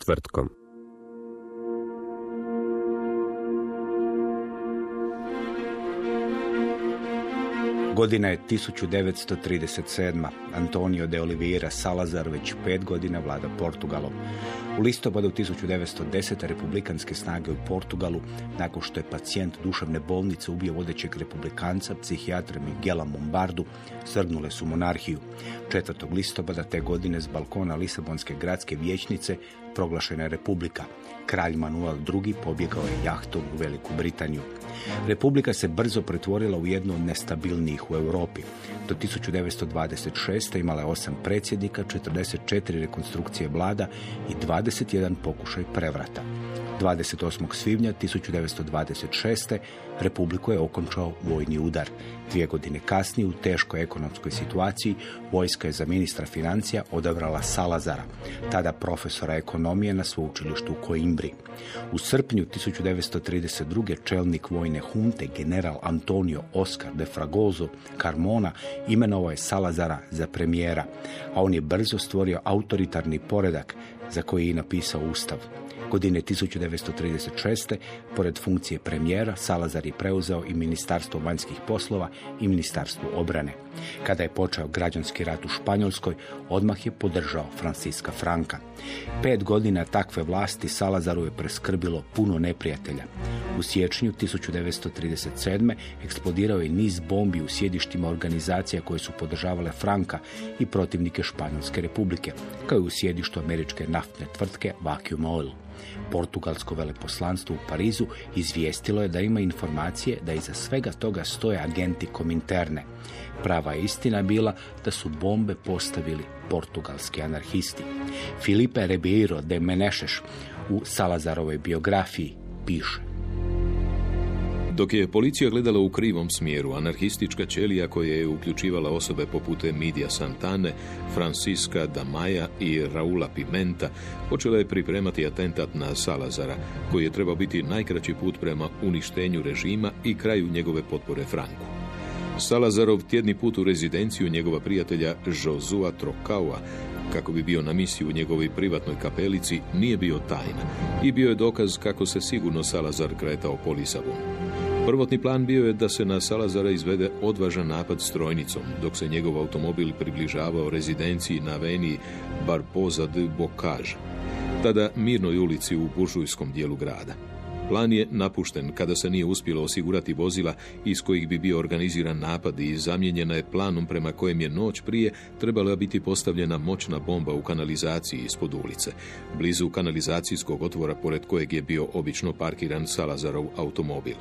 Četvrtkom. Godina je 1937. Antonio de Oliveira Salazar već pet godina vlada Portugalom. U listopadu 1910. republikanske snage u Portugalu, nakon što je pacijent duševne bolnice ubio vodećeg republikanca, psihijatra Miguela Mombardu, srgnule su monarhiju. 4. listopada te godine s balkona Lisabonske gradske vijećnice proglašena je republika. Kralj Manuel II. pobjegao je jahtom u Veliku Britaniju. Republika se brzo pretvorila u jednu od nestabilnijih u Europi. Do 1926. imala je osam predsjednika, 44 rekonstrukcije vlada i 21 pokušaj prevrata. 28. svibnja 1926. Republiku je okončao vojni udar. Dvije godine kasnije u teškoj ekonomskoj situaciji vojska je za ministra financija odabrala Salazara, tada profesora ekonomije na sveučilištu u Koimbri. U srpnju 1932. čelnik vojne hunte general Antonio Oscar de Fragoso Carmona imenovao je Salazara za premijera, a on je brzo stvorio autoritarni poredak za koji je i napisao ustav. Godine 1936. pored funkcije premijera, Salazar je preuzeo i Ministarstvo vanjskih poslova i Ministarstvo obrane. Kada je počeo građanski rat u Španjolskoj, odmah je podržao Franciska Franka. Pet godina takve vlasti Salazaru je preskrbilo puno neprijatelja. U siječnju 1937. eksplodirao je niz bombi u sjedištima organizacija koje su podržavale Franka i protivnike Španjolske republike, kao i u sjedištu američke naftne tvrtke Vacuum Oil. Portugalsko veleposlanstvo u Parizu izvijestilo je da ima informacije da iza svega toga stoje agenti kominterne. Prava istina bila da su bombe postavili portugalski anarhisti. Filipe Ribeiro de Menešeš u Salazarovoj biografiji piše dok je policija gledala u krivom smjeru, anarhistička ćelija koja je uključivala osobe poput Midija Santane, Francisca Damaja i Raula Pimenta, počela je pripremati atentat na Salazara, koji je trebao biti najkraći put prema uništenju režima i kraju njegove potpore Franku. Salazarov tjedni put u rezidenciju njegova prijatelja Josua Trokaua kako bi bio na misiji u njegovoj privatnoj kapelici nije bio tajna i bio je dokaz kako se sigurno Salazar kretao po Lisabonu. Prvotni plan bio je da se na Salazara izvede odvažan napad strojnicom, dok se njegov automobil približavao rezidenciji na Veni Barpoza de Bocage, tada mirnoj ulici u buržujskom dijelu grada. Plan je napušten kada se nije uspjelo osigurati vozila iz kojih bi bio organiziran napad i zamijenjena je planom prema kojem je noć prije trebala biti postavljena moćna bomba u kanalizaciji ispod ulice, blizu kanalizacijskog otvora pored kojeg je bio obično parkiran Salazarov automobil.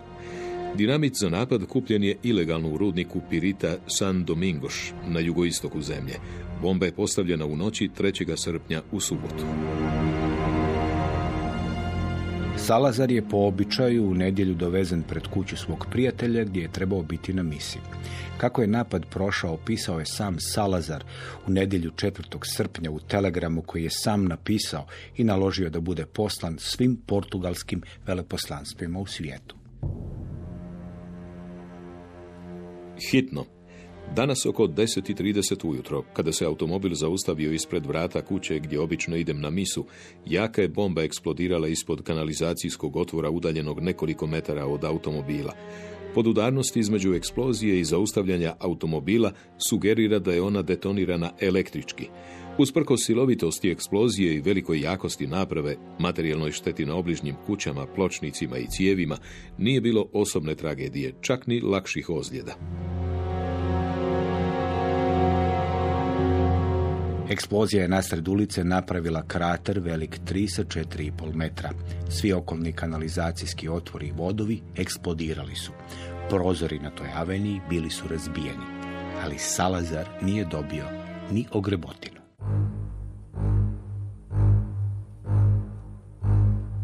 Dinamit za napad kupljen je ilegalno u rudniku Pirita San Domingos na jugoistoku zemlje. Bomba je postavljena u noći 3. srpnja u subotu. Salazar je po običaju u nedjelju dovezen pred kuću svog prijatelja gdje je trebao biti na misiji. Kako je napad prošao, opisao je sam Salazar u nedjelju 4. srpnja u telegramu koji je sam napisao i naložio da bude poslan svim portugalskim veleposlanstvima u svijetu. Hitno. Danas oko 10.30 ujutro, kada se automobil zaustavio ispred vrata kuće gdje obično idem na misu, jaka je bomba eksplodirala ispod kanalizacijskog otvora udaljenog nekoliko metara od automobila. Podudarnost između eksplozije i zaustavljanja automobila sugerira da je ona detonirana električki. Usprkos silovitosti eksplozije i velikoj jakosti naprave, materijalnoj šteti na obližnjim kućama, pločnicima i cijevima, nije bilo osobne tragedije, čak ni lakših ozljeda. Eksplozija je nasred ulice napravila krater velik 3 sa 4,5 metra. Svi okolni kanalizacijski otvori i vodovi eksplodirali su. Prozori na toj aveniji bili su razbijeni, ali Salazar nije dobio ni ogrebotinu.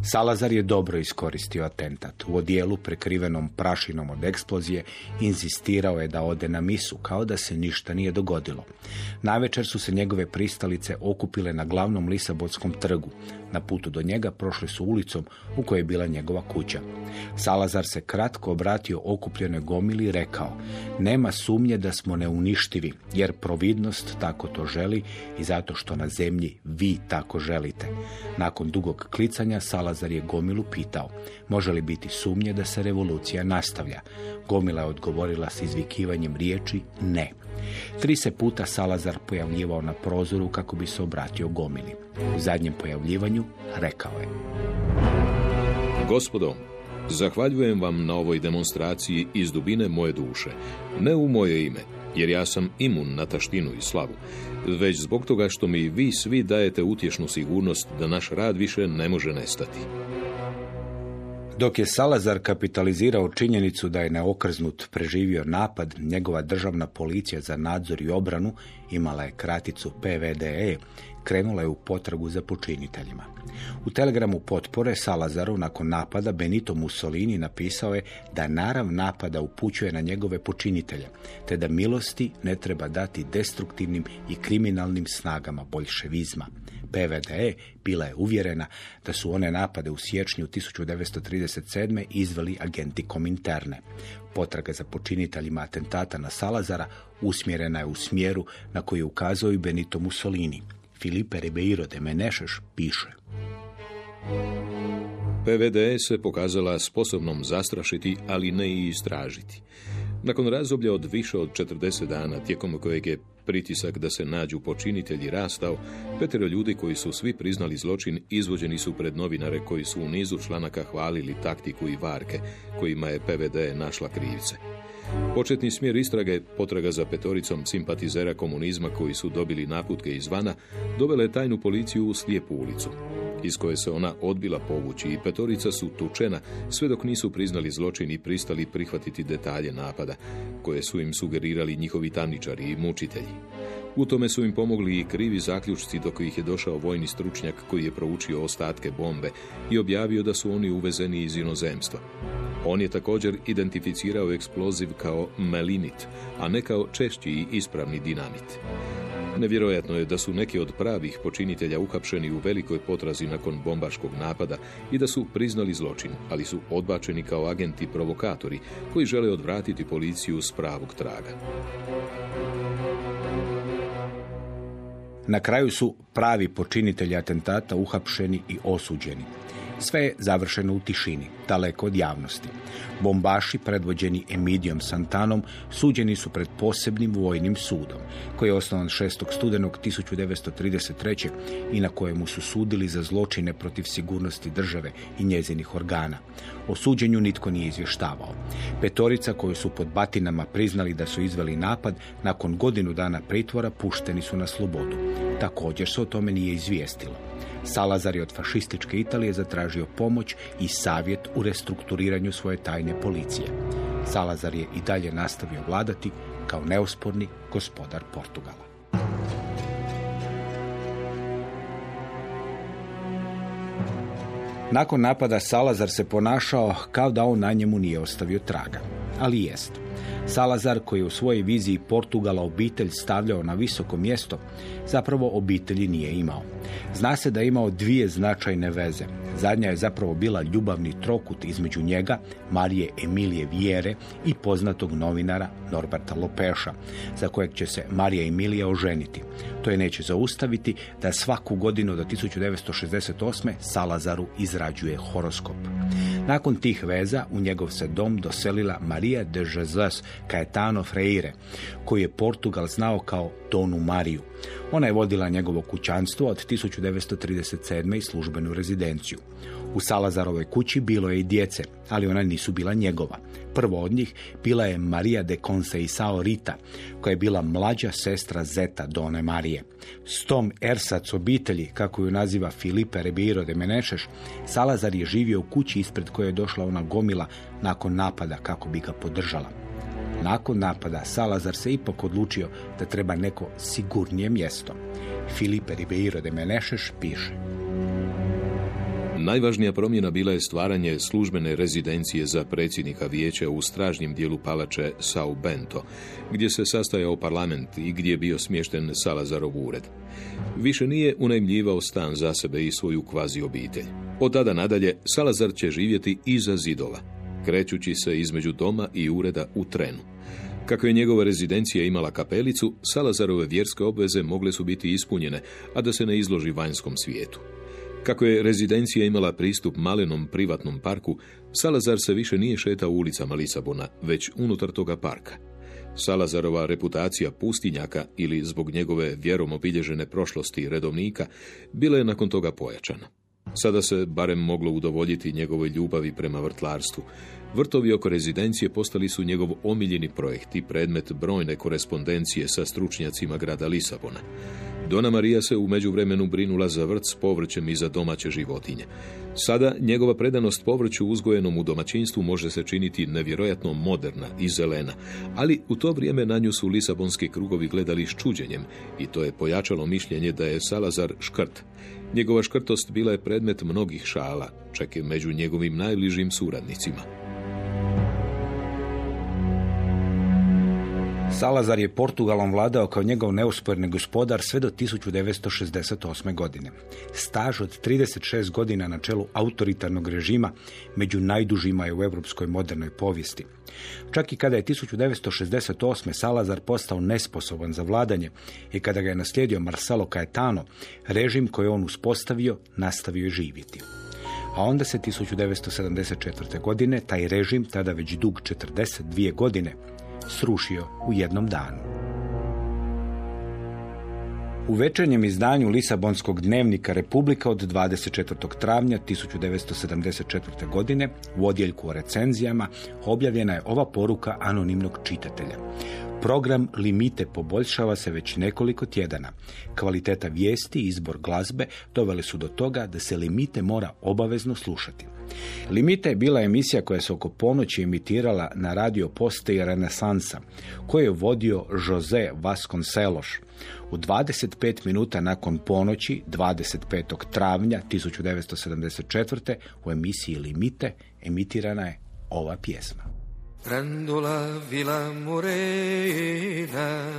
Salazar je dobro iskoristio atentat. U odijelu prekrivenom prašinom od eksplozije inzistirao je da ode na misu, kao da se ništa nije dogodilo. Navečer su se njegove pristalice okupile na glavnom Lisabonskom trgu. Na putu do njega prošli su ulicom u kojoj je bila njegova kuća. Salazar se kratko obratio okupljenoj gomili i rekao Nema sumnje da smo neuništivi, jer providnost tako to želi i zato što na zemlji vi tako želite. Nakon dugog klicanja Salazar je gomilu pitao Može li biti sumnje da se revolucija nastavlja? Gomila je odgovorila s izvikivanjem riječi ne. Tri se puta Salazar pojavljivao na prozoru kako bi se obratio gomili. U zadnjem pojavljivanju rekao je. Gospodo, zahvaljujem vam na ovoj demonstraciji iz dubine moje duše. Ne u moje ime, jer ja sam imun na taštinu i slavu, već zbog toga što mi vi svi dajete utješnu sigurnost da naš rad više ne može nestati. Dok je Salazar kapitalizirao činjenicu da je neokrznut preživio napad, njegova državna policija za nadzor i obranu imala je kraticu PVDE, krenula je u potragu za počiniteljima. U telegramu potpore Salazaru nakon napada Benito Mussolini napisao je da narav napada upućuje na njegove počinitelje, te da milosti ne treba dati destruktivnim i kriminalnim snagama boljševizma. PVDE bila je uvjerena da su one napade u siječnju 1937. izveli agenti Kominterne. Potraga za počiniteljima atentata na Salazara usmjerena je u smjeru na koji je ukazao i Benito Mussolini. Filipe Ribeiro de Menešeš piše. PVD se pokazala sposobnom zastrašiti, ali ne i istražiti. Nakon razdoblja od više od 40 dana, tijekom kojeg je pritisak da se nađu počinitelji rastao, petero ljudi koji su svi priznali zločin izvođeni su pred novinare koji su u nizu članaka hvalili taktiku i varke kojima je PVD našla krivce. Početni smjer istrage, potraga za petoricom simpatizera komunizma koji su dobili naputke izvana, dovela je tajnu policiju u slijepu ulicu iz koje se ona odbila povući i petorica su tučena sve dok nisu priznali zločin i pristali prihvatiti detalje napada koje su im sugerirali njihovi tamničari i mučitelji. U tome su im pomogli i krivi zaključci dok ih je došao vojni stručnjak koji je proučio ostatke bombe i objavio da su oni uvezeni iz inozemstva. On je također identificirao eksploziv kao melinit, a ne kao češći i ispravni dinamit. Nevjerojatno je da su neki od pravih počinitelja uhapšeni u velikoj potrazi nakon bombaškog napada i da su priznali zločin, ali su odbačeni kao agenti provokatori koji žele odvratiti policiju s pravog traga. Na kraju su pravi počinitelji atentata uhapšeni i osuđeni. Sve je završeno u tišini, daleko od javnosti. Bombaši, predvođeni Emidijom Santanom, suđeni su pred posebnim vojnim sudom, koji je osnovan 6. studenog 1933. i na kojemu su sudili za zločine protiv sigurnosti države i njezinih organa. O suđenju nitko nije izvještavao. Petorica koju su pod batinama priznali da su izveli napad, nakon godinu dana pritvora pušteni su na slobodu. Također se o tome nije izvijestilo. Salazar je od fašističke Italije zatražio pomoć i savjet u restrukturiranju svoje tajne policije. Salazar je i dalje nastavio vladati kao neusporni gospodar Portugala. Nakon napada Salazar se ponašao kao da on na njemu nije ostavio traga, ali jest. Salazar koji je u svojoj viziji Portugala obitelj stavljao na visoko mjesto, zapravo obitelji nije imao. Zna se da je imao dvije značajne veze. Zadnja je zapravo bila ljubavni trokut između njega, Marije Emilije Vijere i poznatog novinara Norberta Lopeša, za kojeg će se Marija Emilija oženiti. To je neće zaustaviti da svaku godinu do 1968. Salazaru izrađuje horoskop. Nakon tih veza u njegov se dom doselila Maria de Jesus Caetano Freire, koji je Portugal znao kao Donu Mariju. Ona je vodila njegovo kućanstvo od 1937. i službenu rezidenciju. U Salazarovoj kući bilo je i djece, ali ona nisu bila njegova. Prvo od njih bila je Maria de Conceição Rita, koja je bila mlađa sestra Zeta Done Marije. S tom Ersac obitelji, kako ju naziva Filipe Ribeiro de Menešeš, Salazar je živio u kući ispred koje je došla ona gomila nakon napada kako bi ga podržala. Nakon napada Salazar se ipak odlučio da treba neko sigurnije mjesto. Filipe Ribeiro de Menešeš piše. Najvažnija promjena bila je stvaranje službene rezidencije za predsjednika vijeća u stražnjem dijelu palače Sao Bento, gdje se sastajao parlament i gdje je bio smješten Salazarov ured. Više nije unajmljivao stan za sebe i svoju kvazi obitelj. Od tada nadalje Salazar će živjeti iza zidova, krećući se između doma i ureda u trenu. Kako je njegova rezidencija imala kapelicu, Salazarove vjerske obveze mogle su biti ispunjene, a da se ne izloži vanjskom svijetu. Kako je rezidencija imala pristup malenom privatnom parku, Salazar se više nije šetao ulicama Lisabona, već unutar toga parka. Salazarova reputacija pustinjaka ili zbog njegove vjerom obilježene prošlosti redovnika bila je nakon toga pojačana. Sada se barem moglo udovoljiti njegovoj ljubavi prema vrtlarstvu. Vrtovi oko rezidencije postali su njegov omiljeni projekt i predmet brojne korespondencije sa stručnjacima grada Lisabona. Dona Marija se u međuvremenu brinula za vrt s povrćem i za domaće životinje. Sada njegova predanost povrću uzgojenom u domaćinstvu može se činiti nevjerojatno moderna i zelena, ali u to vrijeme na nju su lisabonski krugovi gledali s čuđenjem i to je pojačalo mišljenje da je Salazar škrt. Njegova škrtost bila je predmet mnogih šala, čak i među njegovim najbližim suradnicima. Salazar je Portugalom vladao kao njegov neusporni gospodar sve do 1968. godine. Staž od 36 godina na čelu autoritarnog režima među najdužima je u europskoj modernoj povijesti. Čak i kada je 1968. Salazar postao nesposoban za vladanje i kada ga je naslijedio Marcelo Caetano, režim koji je on uspostavio nastavio je živjeti. A onda se 1974. godine taj režim, tada već dug 42 godine, srušio u jednom danu. U večernjem izdanju Lisabonskog dnevnika Republika od 24. travnja 1974. godine u odjeljku o recenzijama objavljena je ova poruka anonimnog čitatelja. Program Limite poboljšava se već nekoliko tjedana. Kvaliteta vijesti i izbor glazbe doveli su do toga da se Limite mora obavezno slušati. Limite je bila emisija koja se oko ponoći emitirala na radio postaji Renesansa, koju je vodio Jose Vasconcelos. U 25 minuta nakon ponoći, 25. travnja 1974. u emisiji Limite emitirana je ova pjesma. Randola Vila Morena,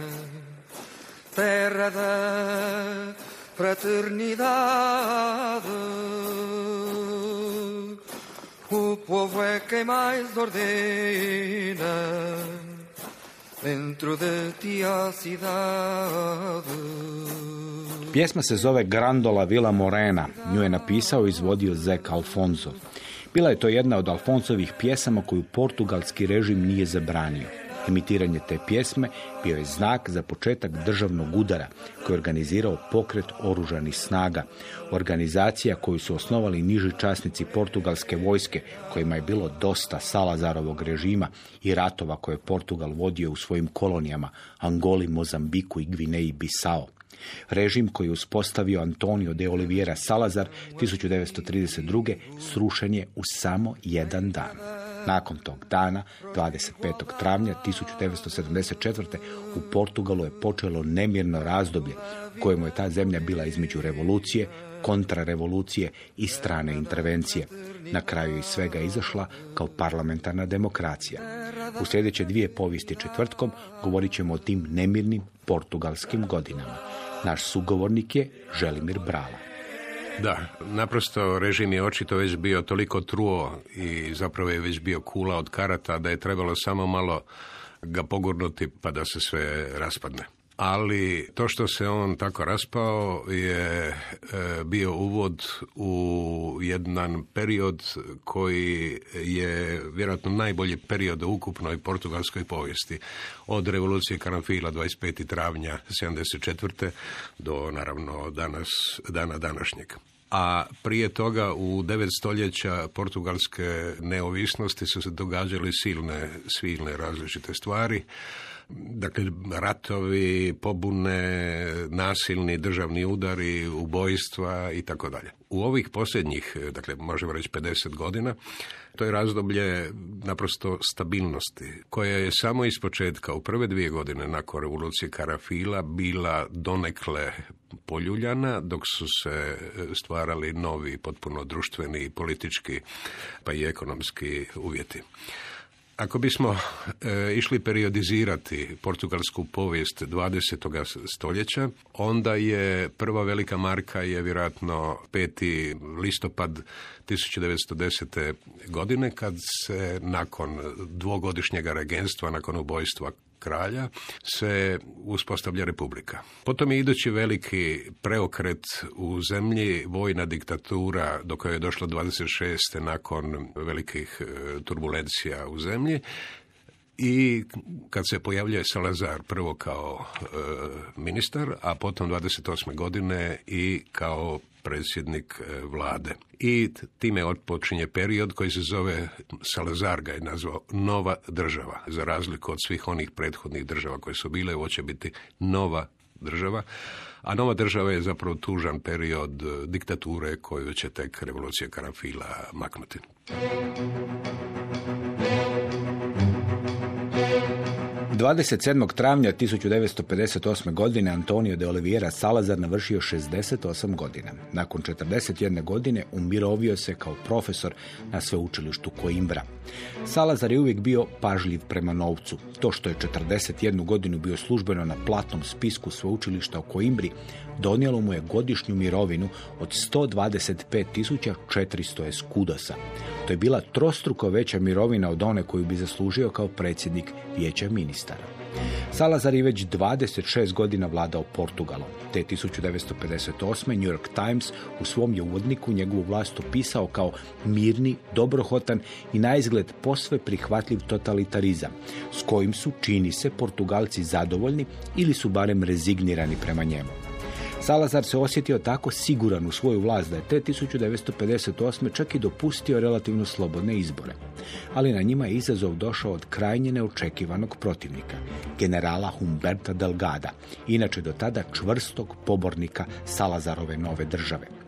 terra da fraternidade, o povo é quem mais ordena dentro de ti a cidade. Pjesma se zove Grandola Vila Morena. Nju je napisao i izvodio Zek Alfonso. Bila je to jedna od Alfonsovih pjesama koju portugalski režim nije zabranio. Emitiranje te pjesme bio je znak za početak državnog udara koji je organizirao pokret oružanih snaga. Organizacija koju su osnovali niži časnici portugalske vojske kojima je bilo dosta Salazarovog režima i ratova koje je Portugal vodio u svojim kolonijama Angoli, Mozambiku i Gvineji Bisao. Režim koji je uspostavio Antonio de Oliveira Salazar 1932. srušen je u samo jedan dan. Nakon tog dana, 25. travnja 1974. u Portugalu je počelo nemirno razdoblje kojemu je ta zemlja bila između revolucije, kontrarevolucije i strane intervencije. Na kraju iz svega izašla kao parlamentarna demokracija. U sljedeće dvije povijesti četvrtkom govorit ćemo o tim nemirnim portugalskim godinama. Naš sugovornik je Želimir Brala. Da, naprosto režim je očito već bio toliko truo i zapravo je već bio kula od karata da je trebalo samo malo ga pogurnuti pa da se sve raspadne. Ali to što se on tako raspao je e, bio uvod u jedan period koji je vjerojatno najbolji period u ukupnoj portugalskoj povijesti. Od revolucije Karanfila 25. travnja 74. do naravno danas, dana današnjeg a prije toga u devet stoljeća portugalske neovisnosti su se događale silne, silne različite stvari. Dakle, ratovi, pobune, nasilni državni udari, ubojstva i tako dalje. U ovih posljednjih, dakle, možemo reći 50 godina, to je razdoblje naprosto stabilnosti, koja je samo iz početka, u prve dvije godine nakon revolucije Karafila, bila donekle poljuljana, dok su se stvarali novi, potpuno društveni, politički, pa i ekonomski uvjeti. Ako bismo e, išli periodizirati portugalsku povijest 20. stoljeća, onda je prva velika marka je vjerojatno 5. listopad 1910. godine kad se nakon dvogodišnjega regenstva, nakon ubojstva kralja se uspostavlja republika. Potom je idući veliki preokret u zemlji, vojna diktatura do koje je došlo 26. nakon velikih e, turbulencija u zemlji i kad se pojavljuje Salazar prvo kao e, ministar, a potom 28. godine i kao predsjednik e, vlade. I time odpočinje period koji se zove, Salazar ga je nazvao, nova država. Za razliku od svih onih prethodnih država koje su bile, ovo će biti nova država. A nova država je zapravo tužan period e, diktature koju će tek revolucija Karafila maknuti. 27. travnja 1958. godine Antonio de Oliveira Salazar navršio 68 godina. Nakon 41 godine umirovio se kao profesor na sveučilištu Coimbra. Salazar je uvijek bio pažljiv prema novcu. To što je 41 godinu bio službeno na platnom spisku sveučilišta u Coimbri donijelo mu je godišnju mirovinu od 125.400 eskudosa. To je bila trostruko veća mirovina od one koju bi zaslužio kao predsjednik vijeća ministara. Salazar je već 26 godina vladao Portugalom. Te 1958. New York Times u svom je uvodniku njegovu vlast opisao kao mirni, dobrohotan i na izgled posve prihvatljiv totalitarizam, s kojim su, čini se, Portugalci zadovoljni ili su barem rezignirani prema njemu. Salazar se osjetio tako siguran u svoju vlast da je te 1958. čak i dopustio relativno slobodne izbore. Ali na njima je izazov došao od krajnje neočekivanog protivnika, generala Humberta Delgada, inače do tada čvrstog pobornika Salazarove nove države.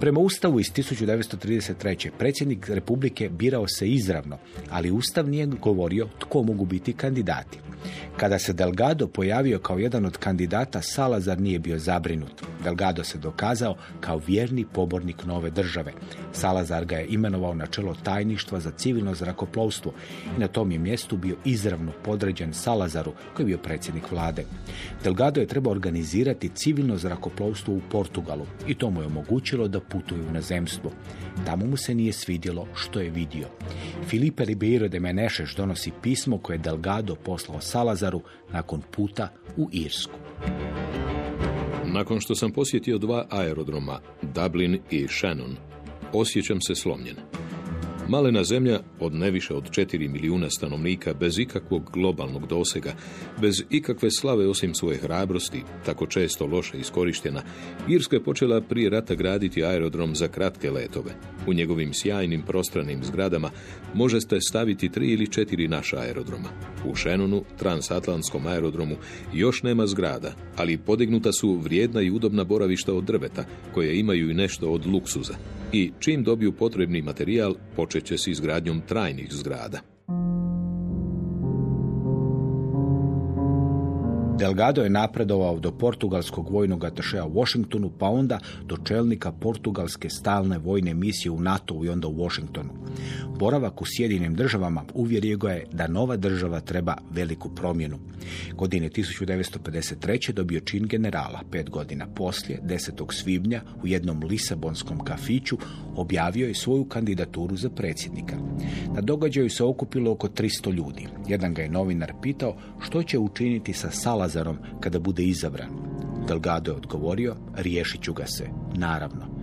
Prema Ustavu iz 1933. predsjednik Republike birao se izravno, ali Ustav nije govorio tko mogu biti kandidati. Kada se Delgado pojavio kao jedan od kandidata, Salazar nije bio zabrinut. Delgado se dokazao kao vjerni pobornik nove države. Salazar ga je imenovao na čelo tajništva za civilno zrakoplovstvo i na tom je mjestu bio izravno podređen Salazaru, koji je bio predsjednik vlade. Delgado je trebao organizirati civilno zrakoplovstvo u Portugalu i to mu je omogućilo da putuje u nazemstvo. Tamo mu se nije svidjelo što je vidio. Filipe Ribeiro de Menešeš donosi pismo koje je Delgado poslao Salazaru nakon puta u Irsku. Nakon što sam posjetio dva aerodroma, Dublin i Shannon, osjećam se slomljen. Malena zemlja od neviše od 4 milijuna stanovnika bez ikakvog globalnog dosega, bez ikakve slave osim svoje hrabrosti, tako često loše iskorištena, Irska je počela prije rata graditi aerodrom za kratke letove. U njegovim sjajnim prostranim zgradama možete staviti tri ili četiri naša aerodroma. U Šenonu, transatlantskom aerodromu, još nema zgrada, ali podignuta su vrijedna i udobna boravišta od drveta, koje imaju i nešto od luksuza. I čim dobiju potrebni materijal, počet će s izgradnjom trajnih zgrada. Delgado je napredovao do portugalskog vojnog atašeja u Washingtonu, pa onda do čelnika portugalske stalne vojne misije u NATO i onda u Washingtonu. Boravak u Sjedinim državama uvjerio ga je da nova država treba veliku promjenu. Godine 1953. dobio čin generala. Pet godina poslije, 10. svibnja, u jednom lisabonskom kafiću objavio je svoju kandidaturu za predsjednika. Na događaju se okupilo oko 300 ljudi. Jedan ga je novinar pitao što će učiniti sa Salazar Salazarom kada bude izabran. Delgado je odgovorio, riješit ću ga se, naravno.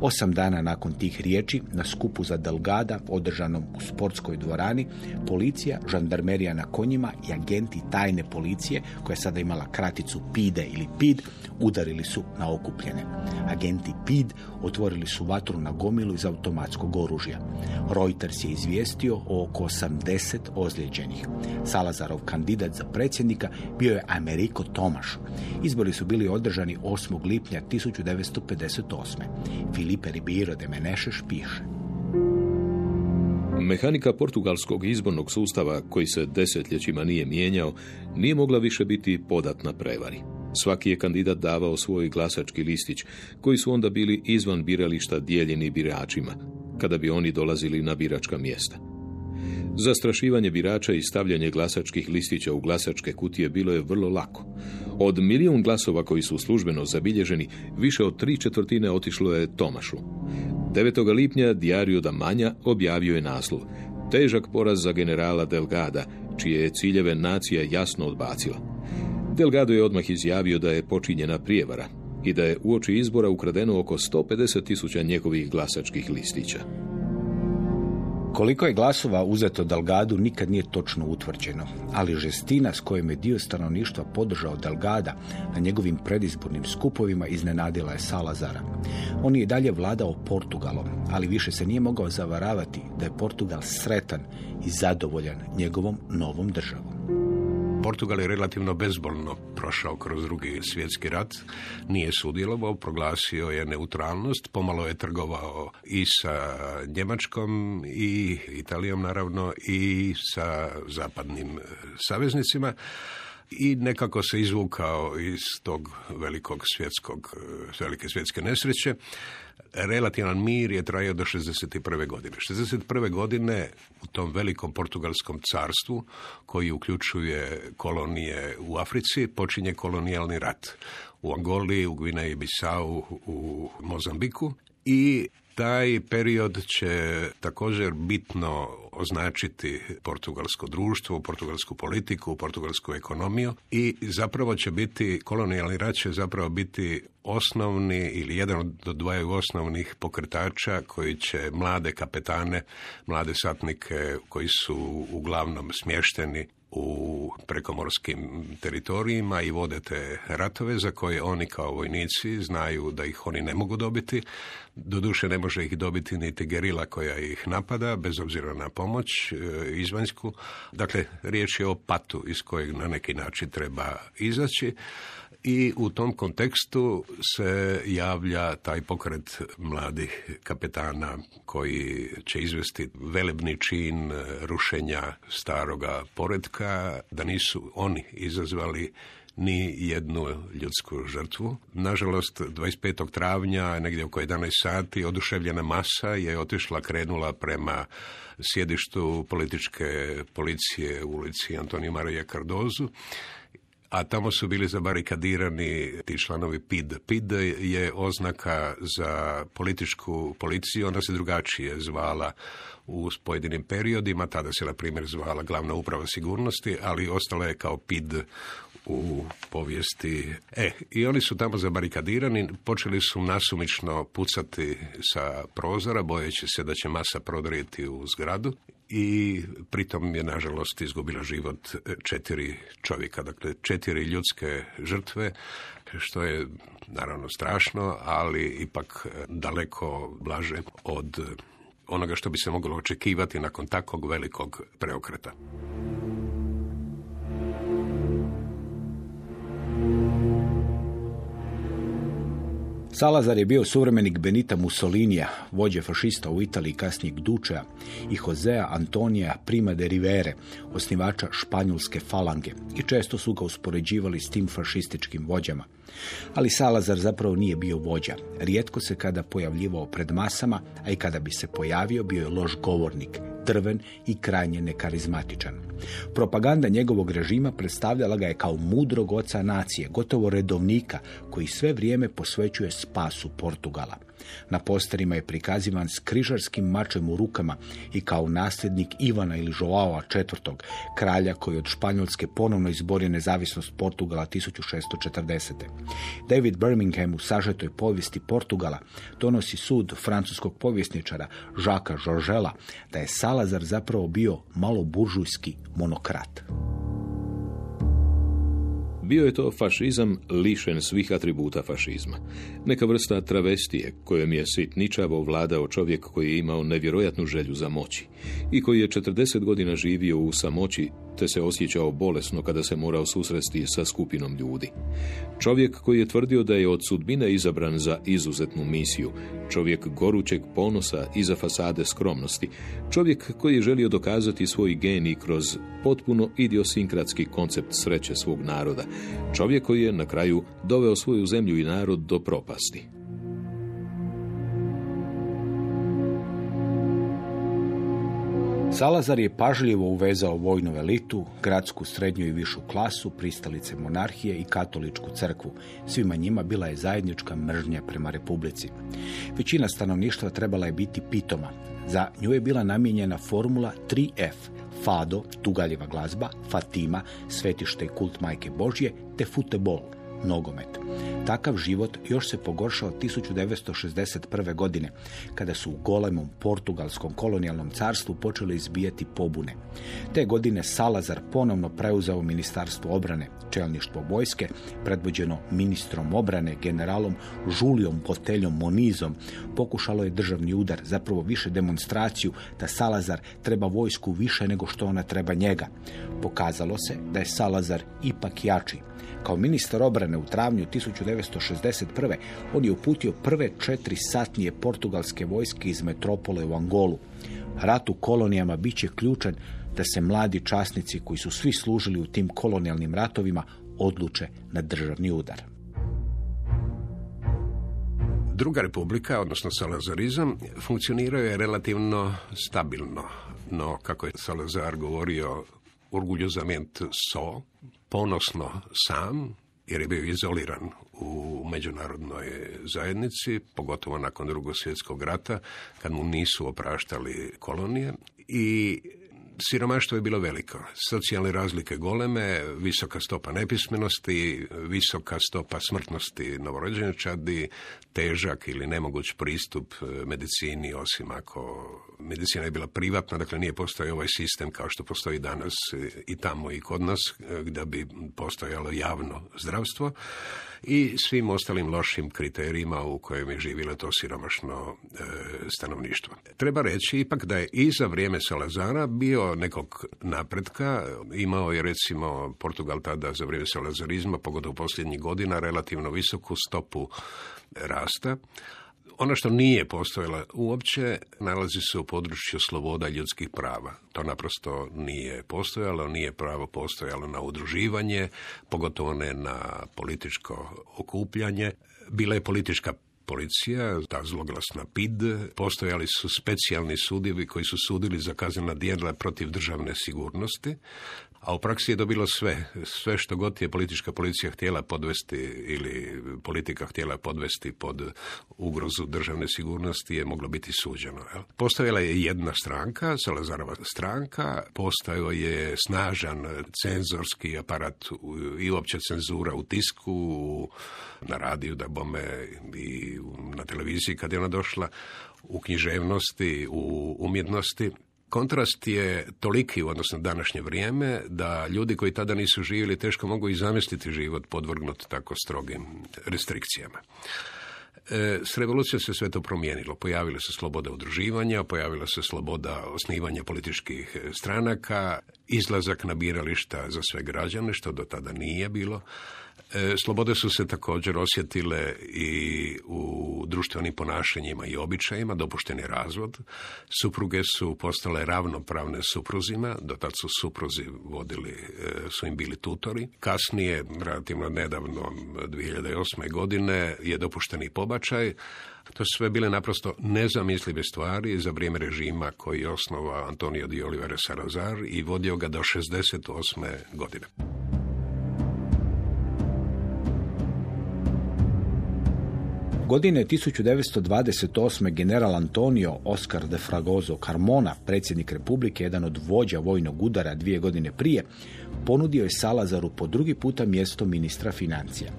Osam dana nakon tih riječi, na skupu za Delgada, održanom u sportskoj dvorani, policija, žandarmerija na konjima i agenti tajne policije, koja je sada imala kraticu PIDE ili PID, udarili su na okupljene. Agenti PID otvorili su vatru na gomilu iz automatskog oružja. Reuters je izvijestio o oko 80 ozlijeđenih. Salazarov kandidat za predsjednika bio je Ameriko Tomaš. Izbori su bili održani 8. lipnja 1958. Filipe Ribeiro de Menešeš piše. Mehanika portugalskog izbornog sustava, koji se desetljećima nije mijenjao, nije mogla više biti podatna prevari. Svaki je kandidat davao svoj glasački listić, koji su onda bili izvan birališta dijeljeni biračima, kada bi oni dolazili na biračka mjesta. Zastrašivanje birača i stavljanje glasačkih listića u glasačke kutije bilo je vrlo lako. Od milijun glasova koji su službeno zabilježeni, više od tri četvrtine otišlo je Tomašu. 9. lipnja Diario da Manja objavio je naslov Težak poraz za generala Delgada, čije je ciljeve nacija jasno odbacila. Delgado je odmah izjavio da je počinjena prijevara i da je uoči izbora ukradeno oko 150 tisuća njegovih glasačkih listića. Koliko je glasova uzeto Delgadu nikad nije točno utvrđeno, ali žestina s kojom je dio stanovništva podržao Delgada na njegovim predizbornim skupovima iznenadila je Salazara. On je dalje vladao Portugalom, ali više se nije mogao zavaravati da je Portugal sretan i zadovoljan njegovom novom državom. Portugal je relativno bezbolno prošao kroz drugi svjetski rat, nije sudjelovao, proglasio je neutralnost, pomalo je trgovao i sa Njemačkom i Italijom naravno i sa zapadnim saveznicima i nekako se izvukao iz tog velikog svjetskog, velike svjetske nesreće relativan mir je trajao do 61. godine. 61. godine u tom velikom portugalskom carstvu koji uključuje kolonije u Africi počinje kolonijalni rat u Angoli, u Gvineji, Bisau, u Mozambiku i taj period će također bitno označiti portugalsko društvo, portugalsku politiku, portugalsku ekonomiju i zapravo će biti, kolonijalni rat će zapravo biti osnovni ili jedan od dvaju osnovnih pokretača koji će mlade kapetane, mlade satnike koji su uglavnom smješteni u prekomorskim teritorijima i vode te ratove za koje oni kao vojnici znaju da ih oni ne mogu dobiti. Doduše ne može ih dobiti niti gerila koja ih napada, bez obzira na pomoć e, izvanjsku. Dakle, riječ je o patu iz kojeg na neki način treba izaći i u tom kontekstu se javlja taj pokret mladih kapetana koji će izvesti velebni čin rušenja staroga poredka, da nisu oni izazvali ni jednu ljudsku žrtvu. Nažalost, 25. travnja, negdje oko 11 sati, oduševljena masa je otišla, krenula prema sjedištu političke policije u ulici Antonio Marija Cardozu a tamo su bili zabarikadirani ti članovi PID. PID je oznaka za političku policiju, ona se drugačije zvala u pojedinim periodima, tada se na primjer zvala glavna uprava sigurnosti, ali ostala je kao PID u povijesti. E, i oni su tamo zabarikadirani, počeli su nasumično pucati sa prozora, bojeći se da će masa prodrijeti u zgradu i pritom je nažalost izgubila život četiri čovjeka, dakle četiri ljudske žrtve, što je naravno strašno, ali ipak daleko blaže od onoga što bi se moglo očekivati nakon takvog velikog preokreta. Salazar je bio suvremenik Benita Mussolinija, vođe fašista u Italiji kasnijeg Dučea i Josea Antonija Prima de Rivere, osnivača španjolske falange i često su ga uspoređivali s tim fašističkim vođama. Ali Salazar zapravo nije bio vođa. Rijetko se kada pojavljivao pred masama, a i kada bi se pojavio bio je loš govornik, drven i krajnje nekarizmatičan. Propaganda njegovog režima predstavljala ga je kao mudrog oca nacije, gotovo redovnika, koji sve vrijeme posvećuje spasu Portugala. Na posterima je prikazivan s križarskim mačem u rukama i kao nasljednik Ivana ili Joao IV. kralja koji od Španjolske ponovno izborio nezavisnost Portugala 1640. David Birmingham u sažetoj povijesti Portugala donosi sud francuskog povjesničara Žaka Žoržela da je Salazar zapravo bio malo buržujski monokrat. Bio je to fašizam lišen svih atributa fašizma. Neka vrsta travestije kojom je sitničavo vladao čovjek koji je imao nevjerojatnu želju za moći i koji je 40 godina živio u samoći te se osjećao bolesno kada se morao susresti sa skupinom ljudi. Čovjek koji je tvrdio da je od sudbine izabran za izuzetnu misiju, čovjek gorućeg ponosa iza fasade skromnosti, čovjek koji je želio dokazati svoj genij kroz potpuno idiosinkratski koncept sreće svog naroda, čovjek koji je na kraju doveo svoju zemlju i narod do propasti. Salazar je pažljivo uvezao vojnu elitu, gradsku, srednju i višu klasu, pristalice monarhije i katoličku crkvu. Svima njima bila je zajednička mržnja prema republici. Većina stanovništva trebala je biti pitoma. Za nju je bila namijenjena formula 3F, Fado, tugaljeva glazba, Fatima, svetište i kult majke Božje, te futebol, nogomet. Takav život još se pogoršao 1961. godine, kada su u golemom portugalskom kolonijalnom carstvu počeli izbijati pobune. Te godine Salazar ponovno preuzeo ministarstvo obrane, čelništvo vojske, predvođeno ministrom obrane, generalom Žulijom Poteljom Monizom, pokušalo je državni udar, zapravo više demonstraciju da Salazar treba vojsku više nego što ona treba njega. Pokazalo se da je Salazar ipak jači. Kao ministar obrane u travnju 1961. on je uputio prve četiri satnije portugalske vojske iz metropole u Angolu. Rat u kolonijama bit će ključan da se mladi časnici koji su svi služili u tim kolonijalnim ratovima odluče na državni udar. Druga republika, odnosno salazarizam, funkcionirao je relativno stabilno. No, kako je Salazar govorio, orguljozament so, ponosno sam, jer je bio izoliran u međunarodnoj zajednici, pogotovo nakon drugog svjetskog rata, kad mu nisu opraštali kolonije. I siromaštvo je bilo veliko. Socijalne razlike goleme, visoka stopa nepismenosti, visoka stopa smrtnosti novorođenčadi, težak ili nemoguć pristup e, medicini, osim ako medicina je bila privatna, dakle nije postojao ovaj sistem kao što postoji danas i tamo i kod nas, e, da bi postojalo javno zdravstvo i svim ostalim lošim kriterijima u kojem je živjelo to siromašno e, stanovništvo. Treba reći ipak da je i za vrijeme Salazara bio nekog napretka, imao je recimo Portugal tada za vrijeme salazarizma, pogotovo posljednjih godina, relativno visoku stopu rasta, ono što nije postojalo uopće nalazi se u području sloboda ljudskih prava. To naprosto nije postojalo, nije pravo postojalo na udruživanje, pogotovo ne na političko okupljanje. Bila je politička policija, ta zloglasna PID, postojali su specijalni sudjevi koji su sudili za kaznena djela protiv državne sigurnosti, a u praksi je dobilo sve. Sve što god je politička policija htjela podvesti ili politika htjela podvesti pod ugrozu državne sigurnosti je moglo biti suđeno. Postojala je jedna stranka, Salazarova stranka, postojao je snažan cenzorski aparat i uopće cenzura u tisku, na radiju, da bome i na televiziji kad je ona došla, u književnosti, u umjetnosti. Kontrast je toliki u odnosno današnje vrijeme da ljudi koji tada nisu živjeli teško mogu i zamisliti život podvrgnut tako strogim restrikcijama. E, s revolucijom se sve to promijenilo. Pojavila se sloboda udruživanja, pojavila se sloboda osnivanja političkih stranaka, izlazak na birališta za sve građane, što do tada nije bilo. E, slobode su se također osjetile i u društvenim ponašanjima i običajima, dopušten je razvod. Supruge su postale ravnopravne supruzima, do tad su supruzi vodili, e, su im bili tutori. Kasnije, relativno nedavno, 2008. godine, je dopušten i pobačaj, to su sve bile naprosto nezamislive stvari za vrijeme režima koji je osnova Antonio di Olivera Salazar i vodio ga do 68. godine. Godine 1928. general Antonio Oscar de Fragoso Carmona, predsjednik Republike, jedan od vođa vojnog udara dvije godine prije, ponudio je Salazaru po drugi puta mjesto ministra financija.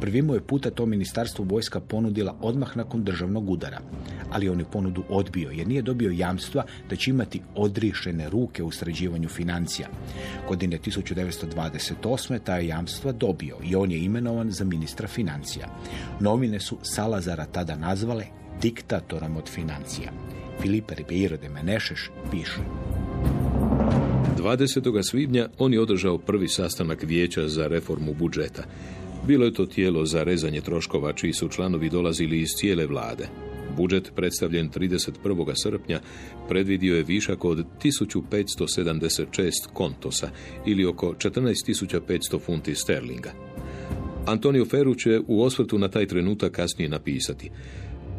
Prvi mu je puta to ministarstvo vojska ponudila odmah nakon državnog udara, ali on je ponudu odbio jer nije dobio jamstva da će imati odrišene ruke u sređivanju financija. Godine 1928. ta je jamstva dobio i on je imenovan za ministra financija. Novine su Salazara tada nazvale diktatorom od financija. Filipe Ribeiro de Menešeš piše. 20. svibnja on je održao prvi sastanak vijeća za reformu budžeta. Bilo je to tijelo za rezanje troškova čiji su članovi dolazili iz cijele vlade. Budžet predstavljen 31. srpnja predvidio je višak od 1576 kontosa ili oko 14.500 funti sterlinga. Antonio Feru će u osvrtu na taj trenutak kasnije napisati.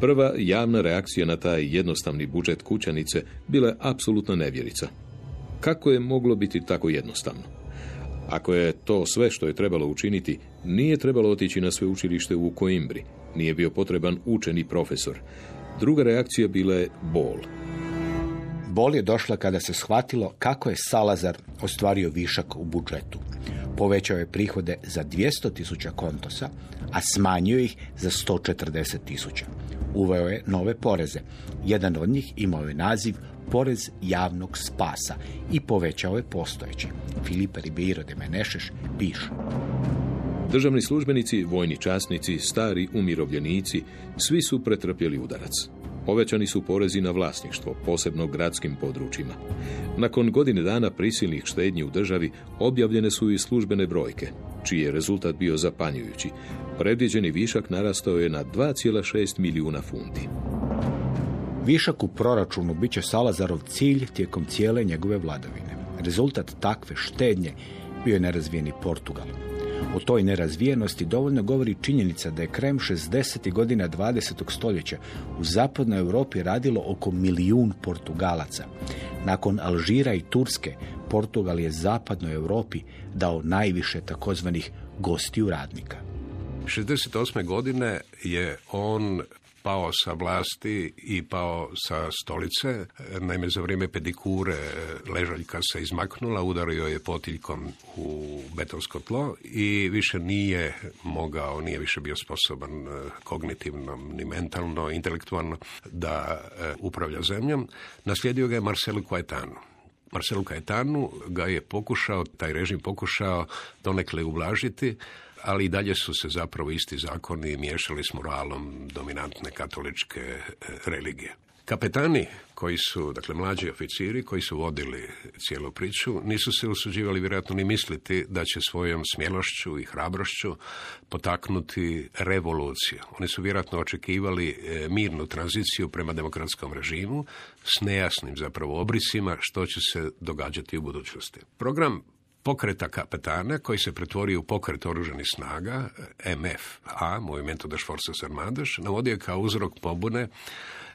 Prva javna reakcija na taj jednostavni budžet kućanice bila je apsolutna nevjerica. Kako je moglo biti tako jednostavno? Ako je to sve što je trebalo učiniti, nije trebalo otići na sveučilište u Koimbri. Nije bio potreban učeni profesor. Druga reakcija bila je bol. Bol je došla kada se shvatilo kako je Salazar ostvario višak u budžetu. Povećao je prihode za 200 tisuća kontosa, a smanjio ih za 140 tisuća. Uveo je nove poreze. Jedan od njih imao je naziv porez javnog spasa i povećao je postojeći. Filipe Ribeiro de Menešeš piše. Državni službenici, vojni časnici, stari umirovljenici, svi su pretrpjeli udarac. Povećani su porezi na vlasništvo, posebno gradskim područjima. Nakon godine dana prisilnih štednji u državi objavljene su i službene brojke, čiji je rezultat bio zapanjujući. Predviđeni višak narastao je na 2,6 milijuna funti. Višak u proračunu bit će Salazarov cilj tijekom cijele njegove vladavine. Rezultat takve štednje bio je nerazvijeni Portugal. O toj nerazvijenosti dovoljno govori činjenica da je krajem 60. godina 20. stoljeća u zapadnoj Europi radilo oko milijun Portugalaca. Nakon Alžira i Turske, Portugal je zapadnoj Europi dao najviše takozvanih gostiju radnika. 68. godine je on pao sa vlasti i pao sa stolice. Naime, za vrijeme pedikure ležaljka se izmaknula, udario je potiljkom u betonsko tlo i više nije mogao, nije više bio sposoban e, kognitivno, ni mentalno, intelektualno da e, upravlja zemljom. Naslijedio ga je Marcelo Caetano. Marcelo Caetano ga je pokušao, taj režim pokušao donekle ublažiti, ali i dalje su se zapravo isti zakoni miješali s moralom dominantne katoličke e, religije. Kapetani koji su, dakle mlađi oficiri koji su vodili cijelu priču, nisu se usuđivali vjerojatno ni misliti da će svojom smjelošću i hrabrošću potaknuti revoluciju. Oni su vjerojatno očekivali e, mirnu tranziciju prema demokratskom režimu s nejasnim zapravo obrisima što će se događati u budućnosti. Program pokreta kapetana koji se pretvorio u pokret oružanih snaga, MFA, Movimento das Forças Armadas, navodio kao uzrok pobune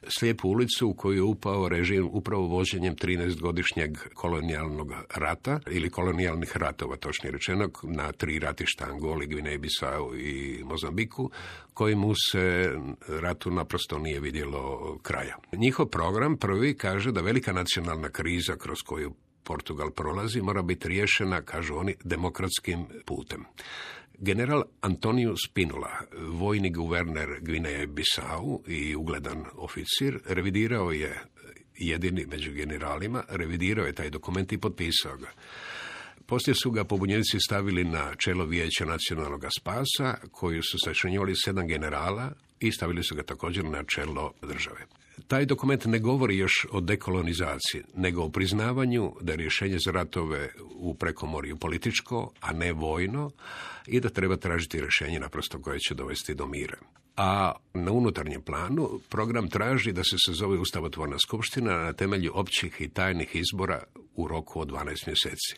slijepu ulicu u koju je upao režim upravo vođenjem 13-godišnjeg kolonijalnog rata ili kolonijalnih ratova, točnije rečeno, na tri ratišta Angoli, Gvineji, Bisau i Mozambiku, kojemu se ratu naprosto nije vidjelo kraja. Njihov program prvi kaže da velika nacionalna kriza kroz koju Portugal prolazi mora biti riješena, kažu oni, demokratskim putem. General Antonio Spinola, vojni guverner Gvineje Bisau i ugledan oficir, revidirao je jedini među generalima, revidirao je taj dokument i potpisao ga. Poslije su ga pobunjenici stavili na čelo vijeća nacionalnog spasa, koju su sačinjivali sedam generala i stavili su ga također na čelo države. Taj dokument ne govori još o dekolonizaciji, nego o priznavanju da je rješenje za ratove u prekomorju političko, a ne vojno, i da treba tražiti rješenje naprosto koje će dovesti do mira. A na unutarnjem planu program traži da se sazove Ustavotvorna skupština na temelju općih i tajnih izbora u roku od 12 mjeseci.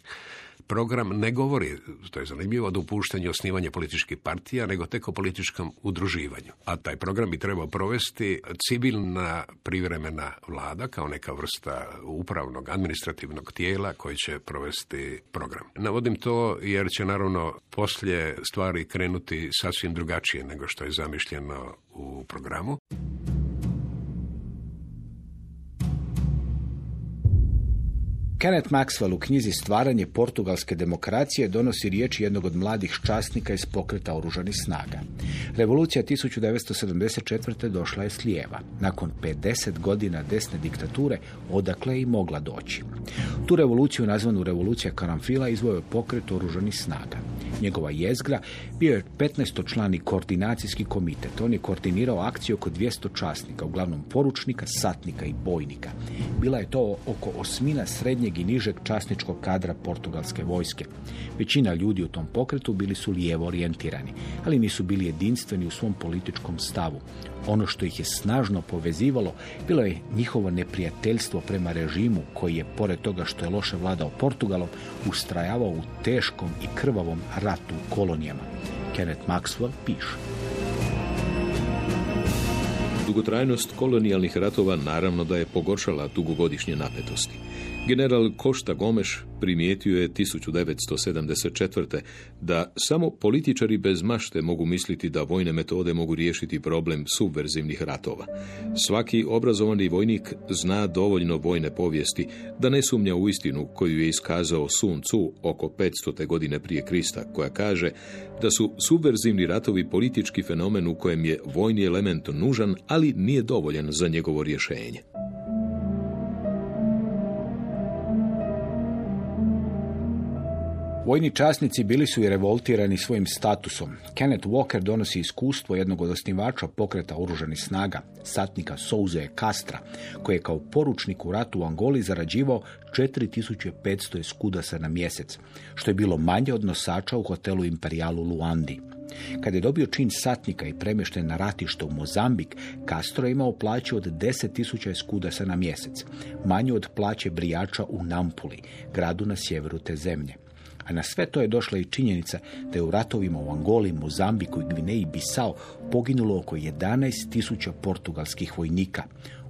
program ne govori, to je zanimljivo, o dopuštanju osnivanja političkih partija, nego tek o političkom udruživanju. A taj program bi trebao provesti civilna privremena vlada kao neka vrsta upravnog, administrativnog tijela koji će provesti program. Navodim to jer će naravno poslije stvari krenuti sasvim drugačije nego što je zamišljeno u programu. Kenneth Maxwell u knjizi Stvaranje portugalske demokracije donosi riječi jednog od mladih časnika iz pokreta oružanih snaga. Revolucija 1974. došla je s lijeva. Nakon 50 godina desne diktature, odakle je i mogla doći. Tu revoluciju, nazvanu revolucija Karamfila, izvojio pokret oružanih snaga. Njegova jezgra bio je 15 člani koordinacijski komitet. On je koordinirao akciju oko 200 časnika, uglavnom poručnika, satnika i bojnika. Bila je to oko osmina srednjeg i nižeg časničkog kadra portugalske vojske. Većina ljudi u tom pokretu bili su lijevo orijentirani, ali nisu bili jedinstveni u svom političkom stavu. Ono što ih je snažno povezivalo bilo je njihovo neprijateljstvo prema režimu koji je, pored toga što je loše vladao Portugalom, ustrajavao u teškom i krvavom ratu u kolonijama. Kenneth Maxwell piše. Dugotrajnost kolonijalnih ratova naravno da je pogoršala dugogodišnje napetosti. General Košta Gomeš primijetio je 1974. da samo političari bez mašte mogu misliti da vojne metode mogu riješiti problem subverzivnih ratova. Svaki obrazovani vojnik zna dovoljno vojne povijesti da ne sumnja u istinu koju je iskazao Sun Tzu oko 500. godine prije Krista, koja kaže da su subverzivni ratovi politički fenomen u kojem je vojni element nužan, ali nije dovoljan za njegovo rješenje. Vojni časnici bili su i revoltirani svojim statusom. Kenneth Walker donosi iskustvo jednog od osnivača pokreta oružanih snaga, satnika Souze Castra, koji je kao poručnik u ratu u Angoli zarađivao 4500 skudasa na mjesec, što je bilo manje od nosača u hotelu Imperialu Luandi. Kad je dobio čin satnika i premješten na ratište u Mozambik, Castro je imao plaću od 10.000 skudasa na mjesec, manju od plaće brijača u Nampuli, gradu na sjeveru te zemlje. A na sve to je došla i činjenica da je u ratovima u Angoli, Mozambiku i Gvineji Bisao poginulo oko 11.000 portugalskih vojnika.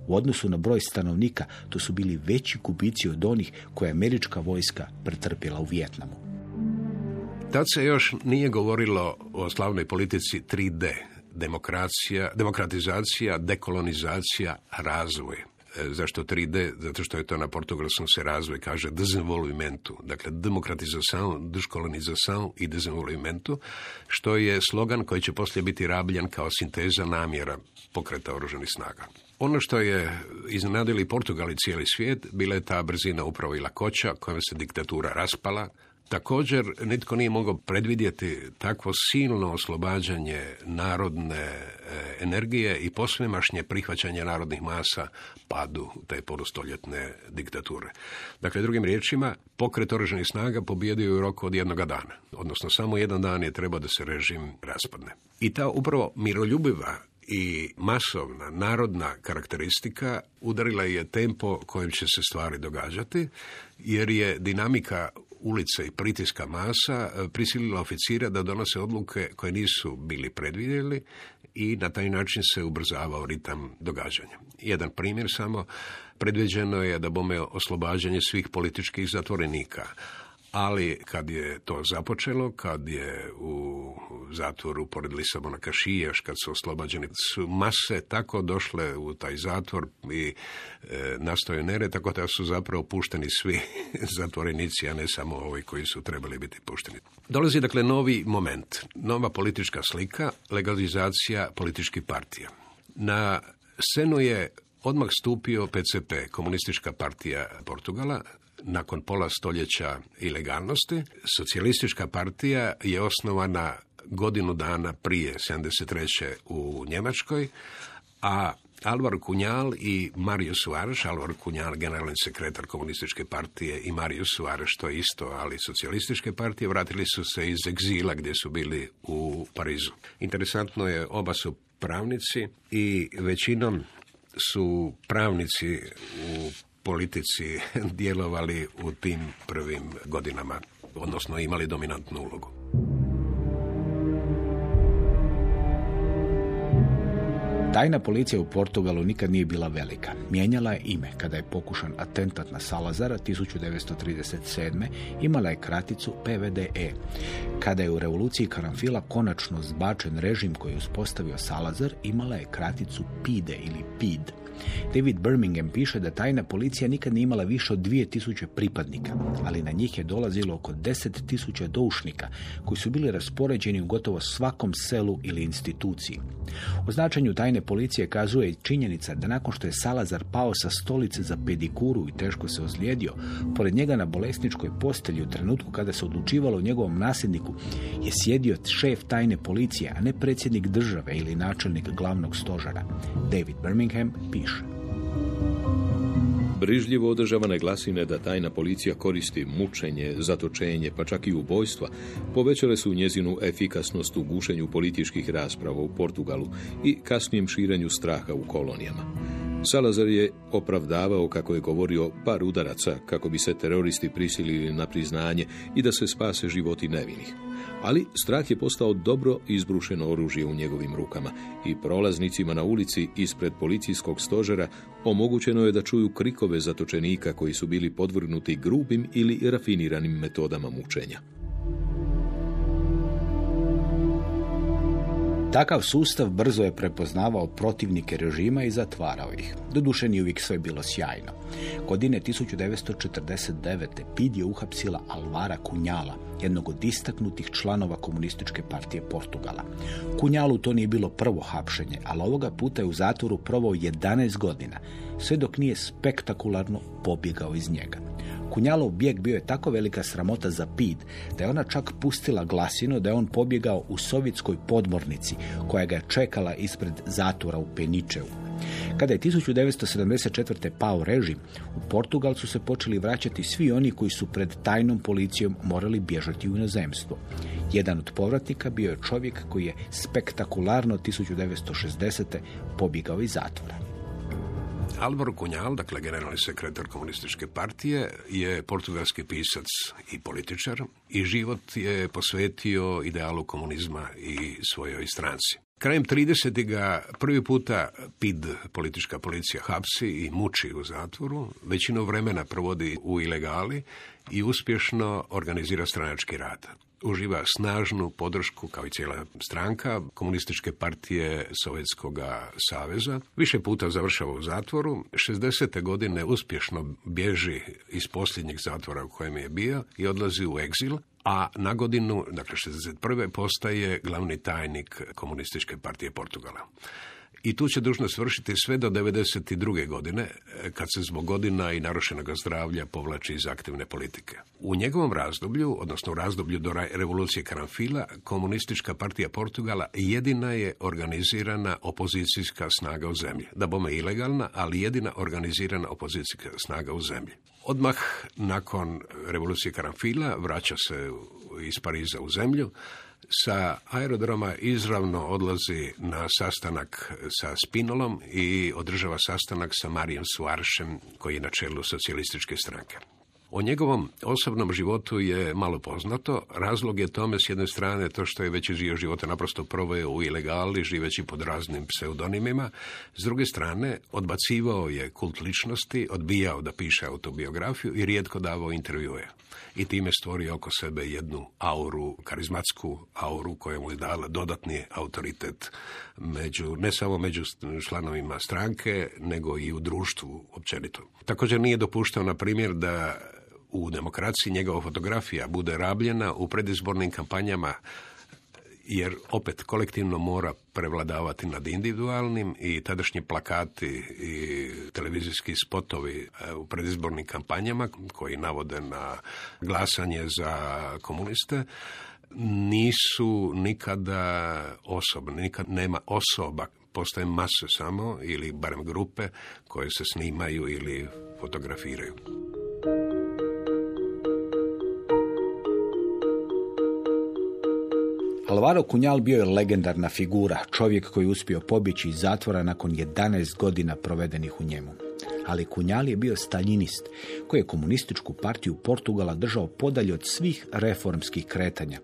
U odnosu na broj stanovnika to su bili veći kubici od onih koje je američka vojska pretrpjela u Vjetnamu. Tad se još nije govorilo o slavnoj politici 3D. Demokracija, demokratizacija, dekolonizacija, razvoj. E, zašto 3D? Zato što je to na portugalskom se razvoj kaže desenvolvimentu. Dakle, demokratização, deskolonização i desenvolvimentu, što je slogan koji će poslije biti rabljan kao sinteza namjera pokreta oružanih snaga. Ono što je iznenadili Portugal i cijeli svijet bila je ta brzina upravo i lakoća kojom se diktatura raspala, Također, nitko nije mogao predvidjeti takvo silno oslobađanje narodne e, energije i posvemašnje prihvaćanje narodnih masa padu te polustoljetne diktature. Dakle, drugim riječima, pokret oružanih snaga pobjedio u roku od jednoga dana. Odnosno, samo jedan dan je trebao da se režim raspadne. I ta upravo miroljubiva i masovna narodna karakteristika udarila je tempo kojim će se stvari događati, jer je dinamika ulice i pritiska masa e, prisilila oficira da donose odluke koje nisu bili predvidjeli i na taj način se ubrzavao ritam događanja. Jedan primjer samo, predviđeno je da bome oslobađanje svih političkih zatvorenika, ali kad je to započelo, kad je u zatvoru pored Lisabona Kašijaš, kad su oslobađeni, su mase tako došle u taj zatvor i e, nastoje nere, tako da su zapravo pušteni svi zatvorenici, a ne samo ovi koji su trebali biti pušteni. Dolazi dakle novi moment, nova politička slika, legalizacija političkih partija. Na scenu je odmah stupio PCP, komunistička partija Portugala, nakon pola stoljeća ilegalnosti. Socijalistička partija je osnovana godinu dana prije 73. u Njemačkoj, a Alvar Kunjal i Mario Suarez, Alvar Kunjal, generalni sekretar komunističke partije i Mario Suarez, što je isto, ali socijalističke partije, vratili su se iz egzila gdje su bili u Parizu. Interesantno je, oba su pravnici i većinom su pravnici u politici djelovali u tim prvim godinama odnosno imali dominantnu ulogu. Tajna policija u Portugalu nikad nije bila velika. Mijenjala je ime kada je pokušan atentat na Salazara 1937. imala je kraticu PVDE. Kada je u revoluciji Karanfila konačno zbačen režim koji je uspostavio Salazar, imala je kraticu PIDE ili PID. David Birmingham piše da tajna policija nikad nije imala više od 2000 pripadnika, ali na njih je dolazilo oko 10.000 doušnika koji su bili raspoređeni u gotovo svakom selu ili instituciji. O značenju tajne policije kazuje i činjenica da nakon što je Salazar pao sa stolice za pedikuru i teško se ozlijedio, pored njega na bolesničkoj postelji u trenutku kada se odlučivalo o njegovom nasljedniku je sjedio šef tajne policije, a ne predsjednik države ili načelnik glavnog stožara. David Birmingham piše. Brižljivo održavane glasine da tajna policija koristi mučenje, zatočenje, pa čak i ubojstva, povećale su njezinu efikasnost u gušenju političkih rasprava u Portugalu i kasnijem širenju straha u kolonijama. Salazar je opravdavao, kako je govorio, par udaraca kako bi se teroristi prisilili na priznanje i da se spase životi nevinih ali strah je postao dobro izbrušeno oružje u njegovim rukama i prolaznicima na ulici ispred policijskog stožera omogućeno je da čuju krikove zatočenika koji su bili podvrgnuti grubim ili rafiniranim metodama mučenja. Takav sustav brzo je prepoznavao protivnike režima i zatvarao ih. Doduše nije uvijek sve bilo sjajno. Godine 1949. PID je uhapsila Alvara Kunjala, jednog od istaknutih članova komunističke partije Portugala. Kunjalu to nije bilo prvo hapšenje, ali ovoga puta je u zatvoru provao 11 godina, sve dok nije spektakularno pobjegao iz njega. Kunjalov bijeg bio je tako velika sramota za Pid da je ona čak pustila glasinu da je on pobjegao u sovjetskoj podmornici koja ga je čekala ispred zatvora u Peničevu. Kada je 1974. pao režim, u Portugal su se počeli vraćati svi oni koji su pred tajnom policijom morali bježati u inozemstvo. Jedan od povratnika bio je čovjek koji je spektakularno 1960. pobjegao iz zatvora. Alvaro Cunhal, dakle generalni sekretar komunističke partije, je portugalski pisac i političar i život je posvetio idealu komunizma i svojoj stranci. Krajem 30. ga prvi puta PID, politička policija, hapsi i muči u zatvoru. Većinu vremena provodi u ilegali i uspješno organizira stranački rad uživa snažnu podršku, kao i cijela stranka, komunističke partije Sovjetskog saveza. Više puta završava u zatvoru. 60. godine uspješno bježi iz posljednjeg zatvora u kojem je bio i odlazi u egzil, a na godinu, dakle 61. postaje glavni tajnik komunističke partije Portugala i tu će dužnost vršiti sve do 92. godine, e, kad se zbog godina i narušenog zdravlja povlači iz aktivne politike. U njegovom razdoblju, odnosno u razdoblju do revolucije Karanfila, komunistička partija Portugala jedina je organizirana opozicijska snaga u zemlji. Da bome ilegalna, ali jedina organizirana opozicijska snaga u zemlji. Odmah nakon revolucije Karanfila vraća se iz Pariza u zemlju, sa aerodroma izravno odlazi na sastanak sa Spinolom i održava sastanak sa Marijem Suaršem koji je na čelu socijalističke stranke. O njegovom osobnom životu je malo poznato. Razlog je tome s jedne strane to što je veći dio života naprosto proveo u ilegali, živeći pod raznim pseudonimima. S druge strane, odbacivao je kult ličnosti, odbijao da piše autobiografiju i rijetko davao intervjue. I time stvorio oko sebe jednu auru, karizmatsku auru koja mu je dala dodatni autoritet među, ne samo među članovima stranke, nego i u društvu općenito. Također nije dopuštao, na primjer, da u demokraciji njegova fotografija bude rabljena u predizbornim kampanjama jer opet kolektivno mora prevladavati nad individualnim i tadašnji plakati i televizijski spotovi e, u predizbornim kampanjama koji navode na glasanje za komuniste nisu nikada osobne, nikad nema osoba, postoje mase samo ili barem grupe koje se snimaju ili fotografiraju. Alvaro Kunjal bio je legendarna figura, čovjek koji je uspio pobjeći iz zatvora nakon 11 godina provedenih u njemu. ali Kunjal je bio staljinist koji je komunističku partiju Portugala držao podalje od svih reformskih kretanja.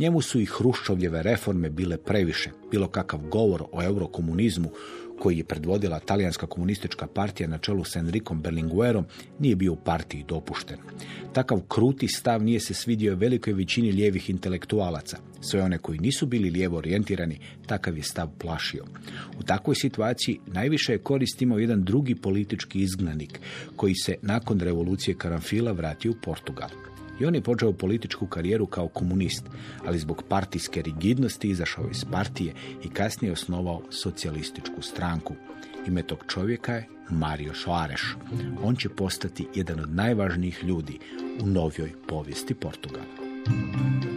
Njemu su i Hruščovljeve reforme bile previše, bilo kakav govor o eurokomunizmu koji je predvodila talijanska komunistička partija na čelu s Enricom Berlinguerom, nije bio u partiji dopušten. Takav kruti stav nije se svidio velikoj većini lijevih intelektualaca. Sve one koji nisu bili lijevo orijentirani, takav je stav plašio. U takvoj situaciji najviše je korist imao jedan drugi politički izgnanik, koji se nakon revolucije Karanfila vratio u Portugal. I on je počeo političku karijeru kao komunist, ali zbog partijske rigidnosti izašao iz partije i kasnije osnovao socijalističku stranku. Ime tog čovjeka je Mario Soares. On će postati jedan od najvažnijih ljudi u novijoj povijesti Portugala.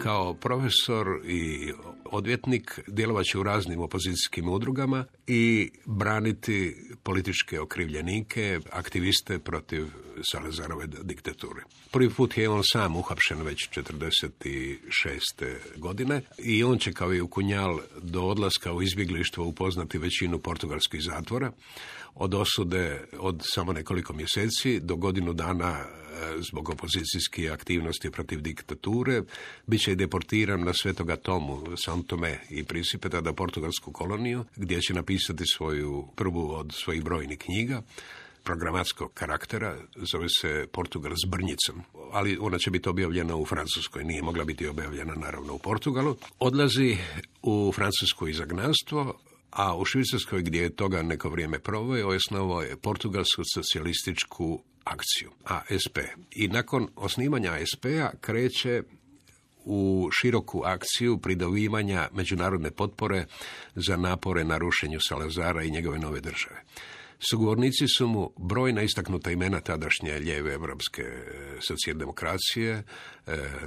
Kao profesor i odvjetnik djelovat će u raznim opozicijskim udrugama i braniti političke okrivljenike, aktiviste protiv Salazarove diktature. Prvi put je on sam uhapšen već 46. godine i on će kao i u Kunjal do odlaska u izbjeglištvo upoznati većinu portugalskih zatvora od osude od samo nekoliko mjeseci do godinu dana zbog opozicijske aktivnosti protiv diktature, bit će deportiran na Svetoga Tomu, Santome i Prisipe, tada portugalsku koloniju, gdje će napisati svoju prvu od svojih brojnih knjiga programatskog karaktera, zove se Portugal s Brnjicom, ali ona će biti objavljena u Francuskoj, nije mogla biti objavljena naravno u Portugalu. Odlazi u Francusko izagnanstvo, a u Švicarskoj gdje je toga neko vrijeme proveo, osnovao je portugalsku socijalističku akciju, ASP. I nakon osnivanja ASP-a kreće u široku akciju pridobivanja međunarodne potpore za napore na rušenju Salazara i njegove nove države. Sugovornici su mu brojna istaknuta imena tadašnje lijeve evropske e, socijaldemokracije, e,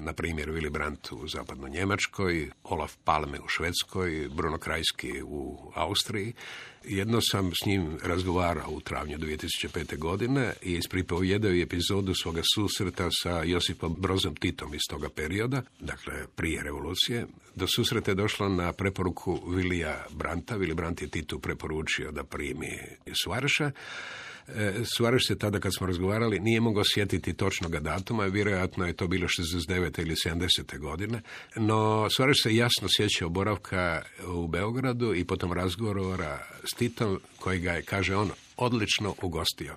na primjer Willy Brandt u zapadnoj Njemačkoj, Olaf Palme u Švedskoj, Bruno Krajski u Austriji, jedno sam s njim razgovarao u travnju 2005. godine i ispripovijedao je epizodu svoga susreta sa Josipom Brozom Titom iz toga perioda, dakle prije revolucije. Do susreta je došlo na preporuku Vilija Branta. Vili Brant je Titu preporučio da primi Suareša. E, Suareš se tada kad smo razgovarali nije mogao sjetiti točnog datuma, vjerojatno je to bilo 69. ili 70. godine, no Suareš se jasno sjećao boravka u Beogradu i potom razgovora s Titom koji ga je, kaže on, odlično ugostio.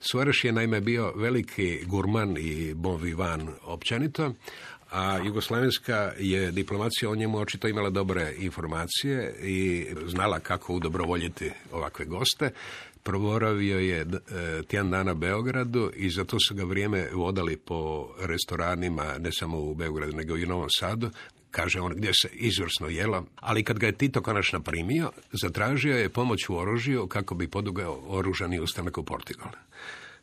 Suareš je naime bio veliki gurman i bon vivant općenito, a jugoslavenska je diplomacija o njemu očito imala dobre informacije i znala kako udobrovoljiti ovakve goste proboravio je e, tjedan dana Beogradu i zato su ga vrijeme vodali po restoranima, ne samo u Beogradu, nego i u Novom Sadu, kaže on, gdje se izvrsno jelo. Ali kad ga je Tito konačno primio, zatražio je pomoć u oružju kako bi podugao oružani ustanak u Portugal.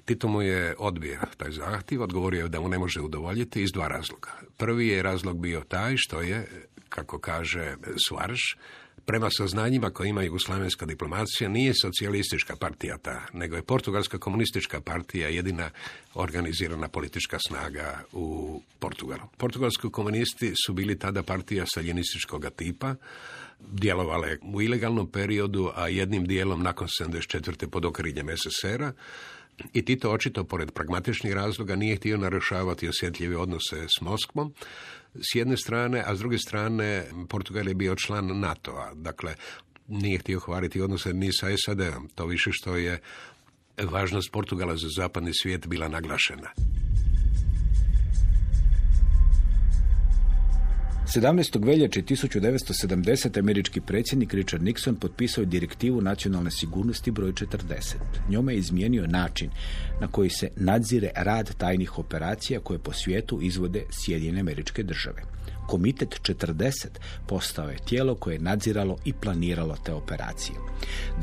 Tito mu je odbio taj zahtjev, odgovorio je da mu ne može udovoljiti iz dva razloga. Prvi je razlog bio taj što je, kako kaže Suarš, Prema saznanjima koje ima jugoslavenska diplomacija, nije socijalistička partija ta, nego je portugalska komunistička partija jedina organizirana politička snaga u Portugalu. Portugalski komunisti su bili tada partija saljenističkog tipa, djelovale u ilegalnom periodu, a jednim dijelom nakon 74. pod okriljem SSR-a, i Tito očito, pored pragmatičnih razloga, nije htio narušavati osjetljive odnose s Moskvom, s jedne strane, a s druge strane Portugal je bio član NATO-a. Dakle, nije htio hvariti odnose ni sa SAD-om. To više što je važnost Portugala za zapadni svijet bila naglašena. 17. veljače 1970. američki predsjednik Richard Nixon potpisao direktivu nacionalne sigurnosti broj 40. Njome je izmijenio način na koji se nadzire rad tajnih operacija koje po svijetu izvode Sjedinjene američke države. Komitet 40 postao je tijelo koje je nadziralo i planiralo te operacije.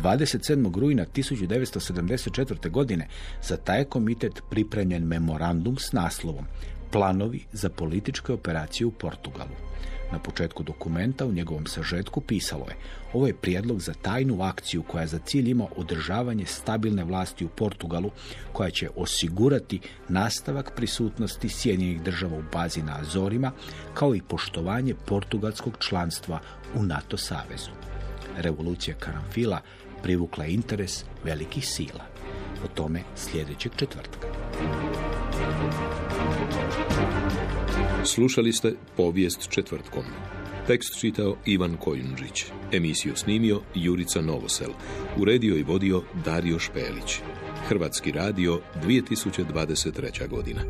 27. rujna 1974. godine za taj komitet pripremljen memorandum s naslovom Planovi za političke operacije u Portugalu. Na početku dokumenta u njegovom sažetku pisalo je ovo je prijedlog za tajnu akciju koja za cilj ima održavanje stabilne vlasti u Portugalu koja će osigurati nastavak prisutnosti Sjedinjenih država u bazi na Azorima kao i poštovanje portugalskog članstva u NATO savezu. Revolucija Karamfila privukla interes velikih sila. O tome sljedećeg četvrtka. Slušali ste povijest četvrtkom. Tekst čitao Ivan Kojundžić. Emisiju snimio Jurica Novosel. Uredio i vodio Dario Špelić. Hrvatski radio 2023. godina.